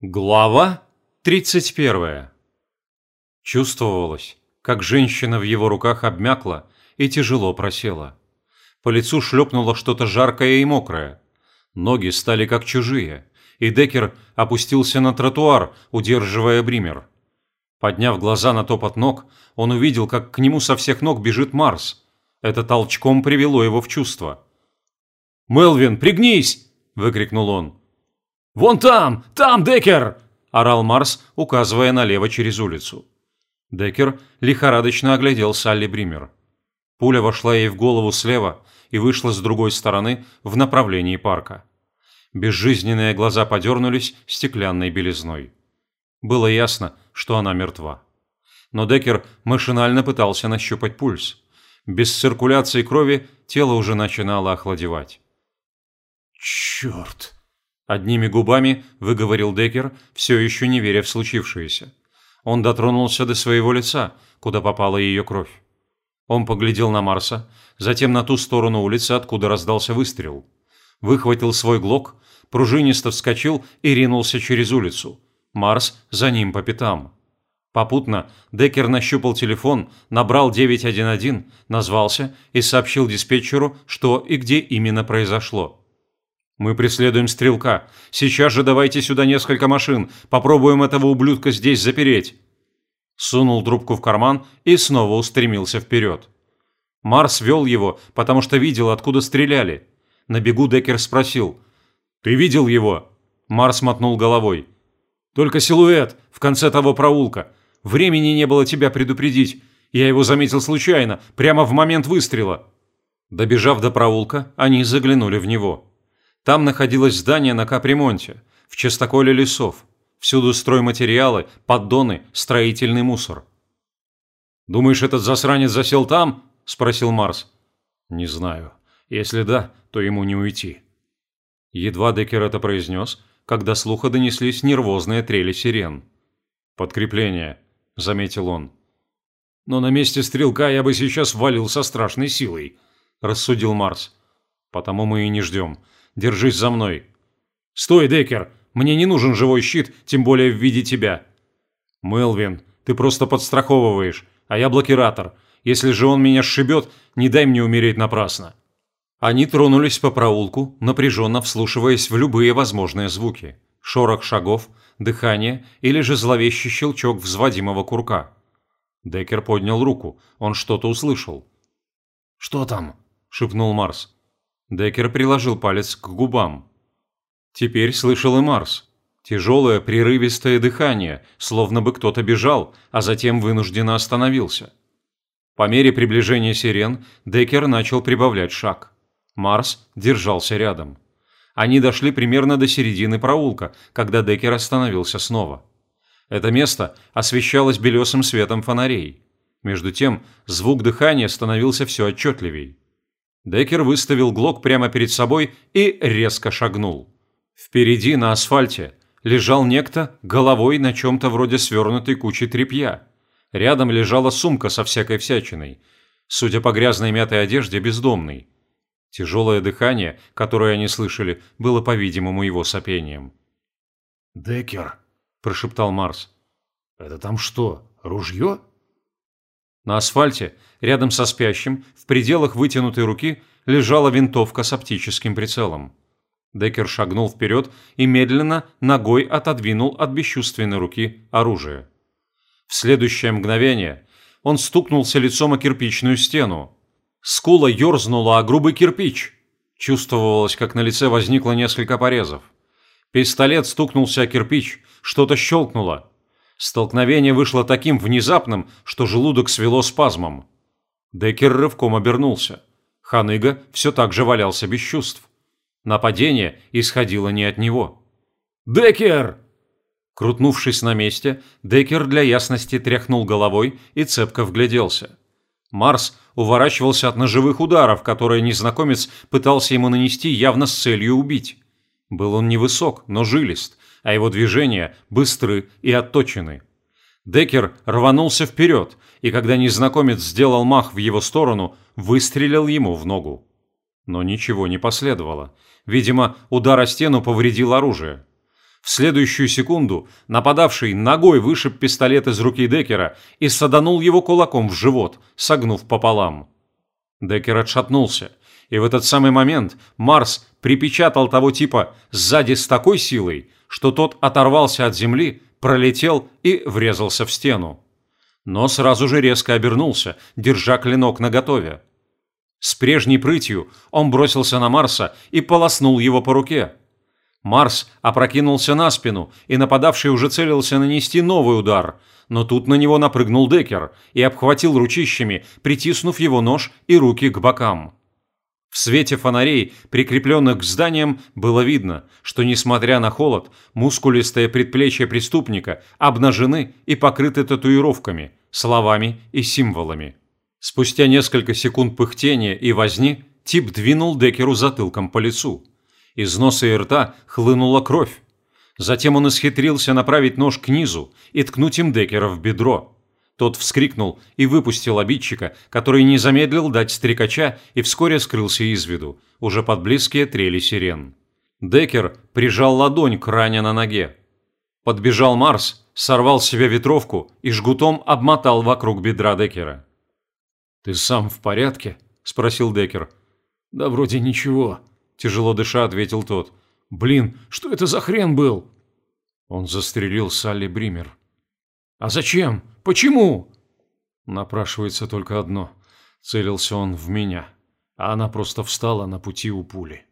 Глава 31. Чувствовалось, как женщина в его руках обмякла и тяжело просела. По лицу шлепнуло что-то жаркое и мокрое. Ноги стали как чужие, и Деккер опустился на тротуар, удерживая Бример. Подняв глаза на топот ног, он увидел, как к нему со всех ног бежит Марс. Это толчком привело его в чувство. «Мелвин, пригнись!» – выкрикнул он. «Вон там! Там, Деккер!» – орал Марс, указывая налево через улицу. Деккер лихорадочно оглядел Салли Бример. Пуля вошла ей в голову слева и вышла с другой стороны в направлении парка. Безжизненные глаза подернулись стеклянной белизной. Было ясно, что она мертва. Но Деккер машинально пытался нащупать пульс. Без циркуляции крови тело уже начинало охладевать. «Черт!» Одними губами выговорил Деккер, все еще не веря в случившееся. Он дотронулся до своего лица, куда попала ее кровь. Он поглядел на Марса, затем на ту сторону улицы, откуда раздался выстрел. Выхватил свой глок, пружинисто вскочил и ринулся через улицу. Марс за ним по пятам. Попутно Деккер нащупал телефон, набрал 911, назвался и сообщил диспетчеру, что и где именно произошло. «Мы преследуем стрелка. Сейчас же давайте сюда несколько машин. Попробуем этого ублюдка здесь запереть». Сунул трубку в карман и снова устремился вперед. Марс вел его, потому что видел, откуда стреляли. На бегу Деккер спросил. «Ты видел его?» Марс мотнул головой. «Только силуэт в конце того проулка. Времени не было тебя предупредить. Я его заметил случайно, прямо в момент выстрела». Добежав до проулка, они заглянули в него. Там находилось здание на капремонте, в частоколе лесов. Всюду стройматериалы, поддоны, строительный мусор. «Думаешь, этот засранец засел там?» – спросил Марс. «Не знаю. Если да, то ему не уйти». Едва Деккер это произнес, когда слуха донеслись нервозные трели сирен. «Подкрепление», – заметил он. «Но на месте стрелка я бы сейчас валил со страшной силой», – рассудил Марс. «Потому мы и не ждем. Держись за мной. Стой, Деккер. Мне не нужен живой щит, тем более в виде тебя. Мелвин, ты просто подстраховываешь, а я блокиратор. Если же он меня сшибет, не дай мне умереть напрасно. Они тронулись по проулку, напряженно вслушиваясь в любые возможные звуки. Шорох шагов, дыхание или же зловещий щелчок взводимого курка. Деккер поднял руку. Он что-то услышал. «Что там?» – шепнул Марс. Деккер приложил палец к губам. Теперь слышал и Марс. Тяжелое прерывистое дыхание, словно бы кто-то бежал, а затем вынужденно остановился. По мере приближения сирен Деккер начал прибавлять шаг. Марс держался рядом. Они дошли примерно до середины проулка, когда Деккер остановился снова. Это место освещалось белесым светом фонарей. Между тем, звук дыхания становился все отчетливей. Деккер выставил глок прямо перед собой и резко шагнул. Впереди на асфальте лежал некто головой на чем-то вроде свернутой кучи тряпья. Рядом лежала сумка со всякой всячиной. Судя по грязной мятой одежде, бездомный. Тяжелое дыхание, которое они слышали, было, по-видимому, его сопением. «Деккер», – прошептал Марс. «Это там что, ружье?» На асфальте, рядом со спящим, в пределах вытянутой руки, лежала винтовка с оптическим прицелом. Деккер шагнул вперед и медленно ногой отодвинул от бесчувственной руки оружие. В следующее мгновение он стукнулся лицом о кирпичную стену. Скула ерзнула о грубый кирпич. Чувствовалось, как на лице возникло несколько порезов. Пистолет стукнулся о кирпич, что-то щелкнуло. Столкновение вышло таким внезапным, что желудок свело спазмом. Деккер рывком обернулся. Ханыга все так же валялся без чувств. Нападение исходило не от него. «Деккер!» Крутнувшись на месте, Деккер для ясности тряхнул головой и цепко вгляделся. Марс уворачивался от ножевых ударов, которые незнакомец пытался ему нанести явно с целью убить. Был он невысок, но жилист, а его движения быстры и отточены. Деккер рванулся вперед, и когда незнакомец сделал мах в его сторону, выстрелил ему в ногу. Но ничего не последовало. Видимо, удар о стену повредил оружие. В следующую секунду нападавший ногой вышиб пистолет из руки Деккера и саданул его кулаком в живот, согнув пополам. Деккер отшатнулся, и в этот самый момент Марс припечатал того типа сзади с такой силой, что тот оторвался от земли, пролетел и врезался в стену. Но сразу же резко обернулся, держа клинок наготове. С прежней прытью он бросился на Марса и полоснул его по руке. Марс опрокинулся на спину, и нападавший уже целился нанести новый удар, но тут на него напрыгнул Декер и обхватил ручищами, притиснув его нож и руки к бокам. В свете фонарей, прикрепленных к зданиям, было видно, что, несмотря на холод, мускулистые предплечья преступника обнажены и покрыты татуировками, словами и символами. Спустя несколько секунд пыхтения и возни тип двинул Декеру затылком по лицу. Из носа и рта хлынула кровь. Затем он исхитрился направить нож к низу и ткнуть им Декера в бедро. Тот вскрикнул и выпустил обидчика, который не замедлил дать стрекача и вскоре скрылся из виду, уже под близкие трели сирен. Декер прижал ладонь к ране на ноге. Подбежал Марс, сорвал с себя ветровку и жгутом обмотал вокруг бедра Декера. «Ты сам в порядке?» – спросил Декер. «Да вроде ничего», – тяжело дыша ответил тот. «Блин, что это за хрен был?» Он застрелил Салли Бример. «А зачем? Почему?» Напрашивается только одно. Целился он в меня, а она просто встала на пути у пули.